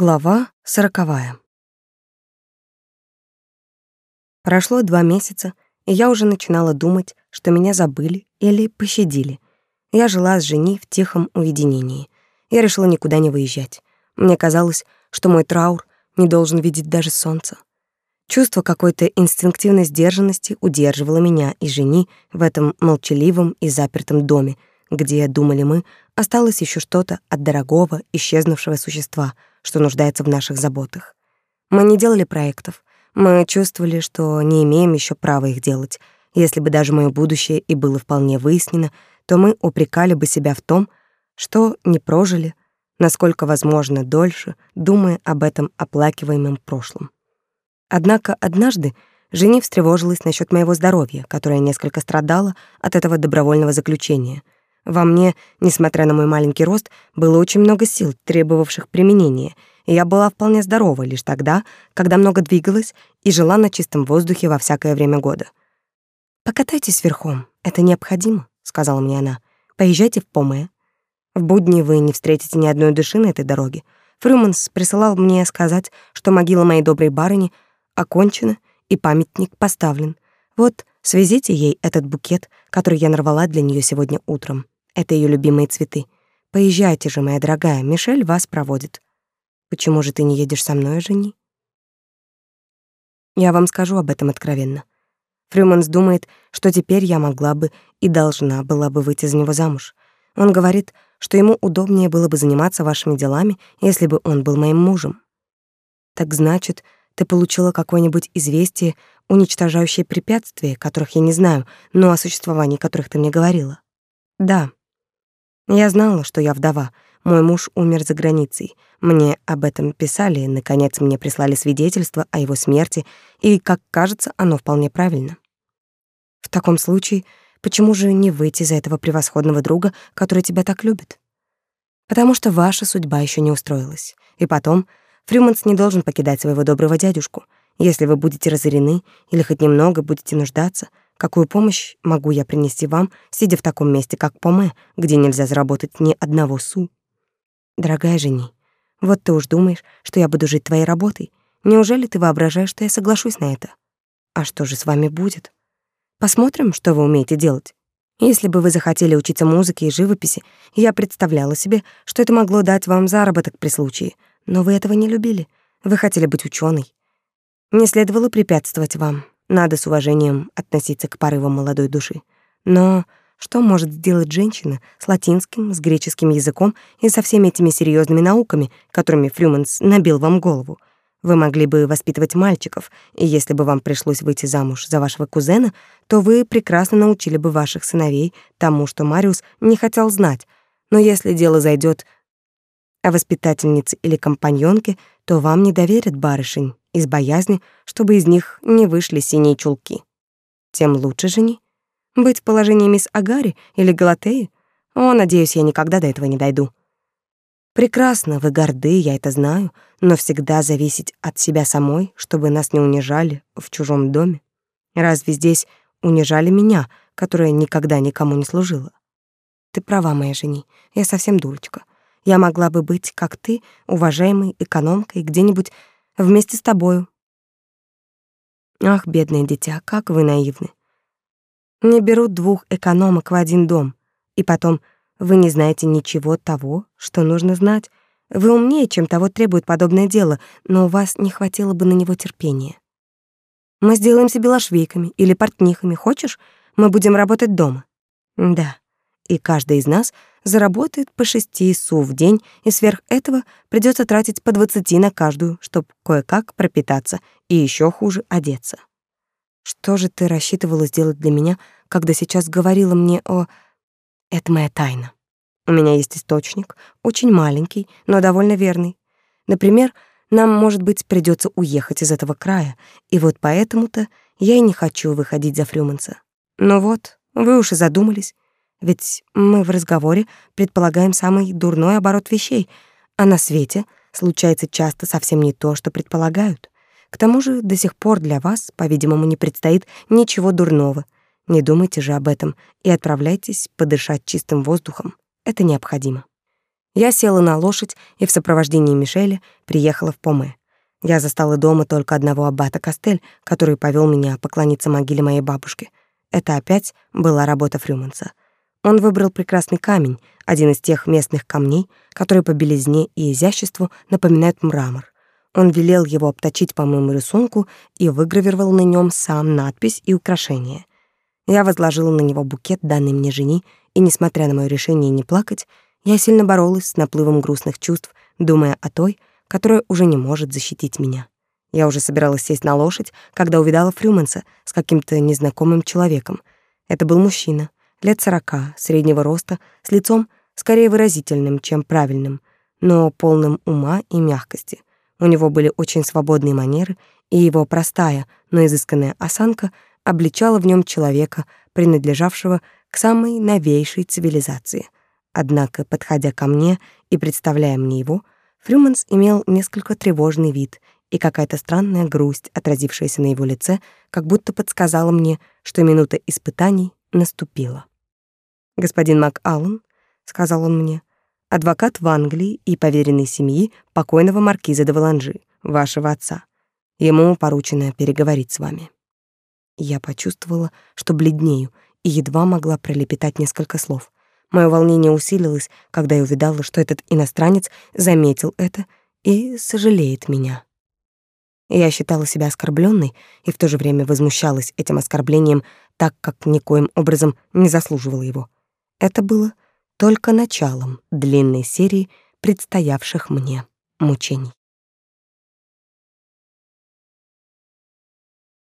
Глава сороковая. Прошло два месяца, и я уже начинала думать, что меня забыли или пощадили. Я жила с Жени в тихом уединении. Я решила никуда не выезжать. Мне казалось, что мой траур не должен видеть даже солнце. Чувство какой-то инстинктивной сдержанности удерживало меня и Жени в этом молчаливом и запертом доме, где, думали мы, осталось еще что-то от дорогого, исчезнувшего существа — что нуждается в наших заботах. Мы не делали проектов. Мы чувствовали, что не имеем еще права их делать. Если бы даже моё будущее и было вполне выяснено, то мы упрекали бы себя в том, что не прожили, насколько возможно, дольше, думая об этом оплакиваемом прошлом. Однако однажды Жени встревожилась насчет моего здоровья, которое несколько страдало от этого добровольного заключения — во мне, несмотря на мой маленький рост, было очень много сил, требовавших применения, и я была вполне здорова лишь тогда, когда много двигалась и жила на чистом воздухе во всякое время года. «Покатайтесь верхом, это необходимо», — сказала мне она. «Поезжайте в Помэ. В будни вы не встретите ни одной души на этой дороге. Фрюманс присылал мне сказать, что могила моей доброй барыни окончена и памятник поставлен. Вот, свезите ей этот букет, который я нарвала для нее сегодня утром. Это ее любимые цветы. Поезжайте же, моя дорогая, Мишель вас проводит. Почему же ты не едешь со мной, жени? Я вам скажу об этом откровенно. Фрюманс думает, что теперь я могла бы и должна была бы выйти за него замуж. Он говорит, что ему удобнее было бы заниматься вашими делами, если бы он был моим мужем. Так значит, ты получила какое-нибудь известие, уничтожающее препятствия, которых я не знаю, но о существовании которых ты мне говорила? Да, я знала, что я вдова. Мой муж умер за границей. Мне об этом писали, наконец мне прислали свидетельство о его смерти, и, как кажется, оно вполне правильно. В таком случае, почему же не выйти за этого превосходного друга, который тебя так любит? Потому что ваша судьба еще не устроилась. И потом, Фрюманс не должен покидать своего доброго дядюшку. Если вы будете разорены или хоть немного будете нуждаться — Какую помощь могу я принести вам, сидя в таком месте, как Поме, где нельзя заработать ни одного су? Дорогая жени, вот ты уж думаешь, что я буду жить твоей работой. Неужели ты воображаешь, что я соглашусь на это? А что же с вами будет? Посмотрим, что вы умеете делать. Если бы вы захотели учиться музыке и живописи, я представляла себе, что это могло дать вам заработок при случае, но вы этого не любили. Вы хотели быть ученой. Не следовало препятствовать вам. Надо с уважением относиться к порывам молодой души. Но что может сделать женщина с латинским, с греческим языком и со всеми этими серьезными науками, которыми Фрюманс набил вам голову? Вы могли бы воспитывать мальчиков, и если бы вам пришлось выйти замуж за вашего кузена, то вы прекрасно научили бы ваших сыновей тому, что Мариус не хотел знать. Но если дело зайдет о воспитательнице или компаньонке, то вам не доверят барышень, из боязни, чтобы из них не вышли синие чулки. Тем лучше жени. Быть в положении мисс Агари или Галатеи? О, надеюсь, я никогда до этого не дойду. Прекрасно, вы горды, я это знаю, но всегда зависеть от себя самой, чтобы нас не унижали в чужом доме. Разве здесь унижали меня, которая никогда никому не служила? Ты права, моя жени, я совсем дурочка. Я могла бы быть, как ты, уважаемой экономкой где-нибудь Вместе с тобою. Ах, бедное дитя, как вы наивны. Не берут двух экономок в один дом. И потом, вы не знаете ничего того, что нужно знать. Вы умнее, чем того требует подобное дело, но у вас не хватило бы на него терпения. Мы сделаемся белошвейками или портнихами, хочешь? Мы будем работать дома. Да, и каждый из нас заработает по шести су в день, и сверх этого придется тратить по двадцати на каждую, чтобы кое-как пропитаться и еще хуже одеться. Что же ты рассчитывала сделать для меня, когда сейчас говорила мне о... Это моя тайна. У меня есть источник, очень маленький, но довольно верный. Например, нам, может быть, придется уехать из этого края, и вот поэтому-то я и не хочу выходить за Фрюманса. Но вот, вы уж и задумались, ведь мы в разговоре предполагаем самый дурной оборот вещей, а на свете случается часто совсем не то, что предполагают. К тому же до сих пор для вас, по-видимому, не предстоит ничего дурного. Не думайте же об этом и отправляйтесь подышать чистым воздухом. Это необходимо. Я села на лошадь и в сопровождении Мишеля приехала в Поме. Я застала дома только одного аббата Костель, который повел меня поклониться могиле моей бабушки. Это опять была работа Фрюманса. Он выбрал прекрасный камень, один из тех местных камней, которые по белизне и изяществу напоминают мрамор. Он велел его обточить по моему рисунку и выгравировал на нем сам надпись и украшение. Я возложила на него букет, данный мне жени, и, несмотря на мое решение не плакать, я сильно боролась с наплывом грустных чувств, думая о той, которая уже не может защитить меня. Я уже собиралась сесть на лошадь, когда увидала Фрюманса с каким-то незнакомым человеком. Это был мужчина, лет сорока, среднего роста, с лицом скорее выразительным, чем правильным, но полным ума и мягкости. У него были очень свободные манеры, и его простая, но изысканная осанка обличала в нем человека, принадлежавшего к самой новейшей цивилизации. Однако, подходя ко мне и представляя мне его, Фрюманс имел несколько тревожный вид и какая-то странная грусть, отразившаяся на его лице, как будто подсказала мне, что минута испытаний наступила. «Господин МакАллен», — сказал он мне, — «адвокат в Англии и поверенный семьи покойного маркиза де Валанжи, вашего отца. Ему поручено переговорить с вами». Я почувствовала, что бледнею, и едва могла пролепетать несколько слов. Мое волнение усилилось, когда я увидала, что этот иностранец заметил это и сожалеет меня. Я считала себя оскорбленной и в то же время возмущалась этим оскорблением, так как никоим образом не заслуживала его. Это было только началом длинной серии предстоявших мне мучений.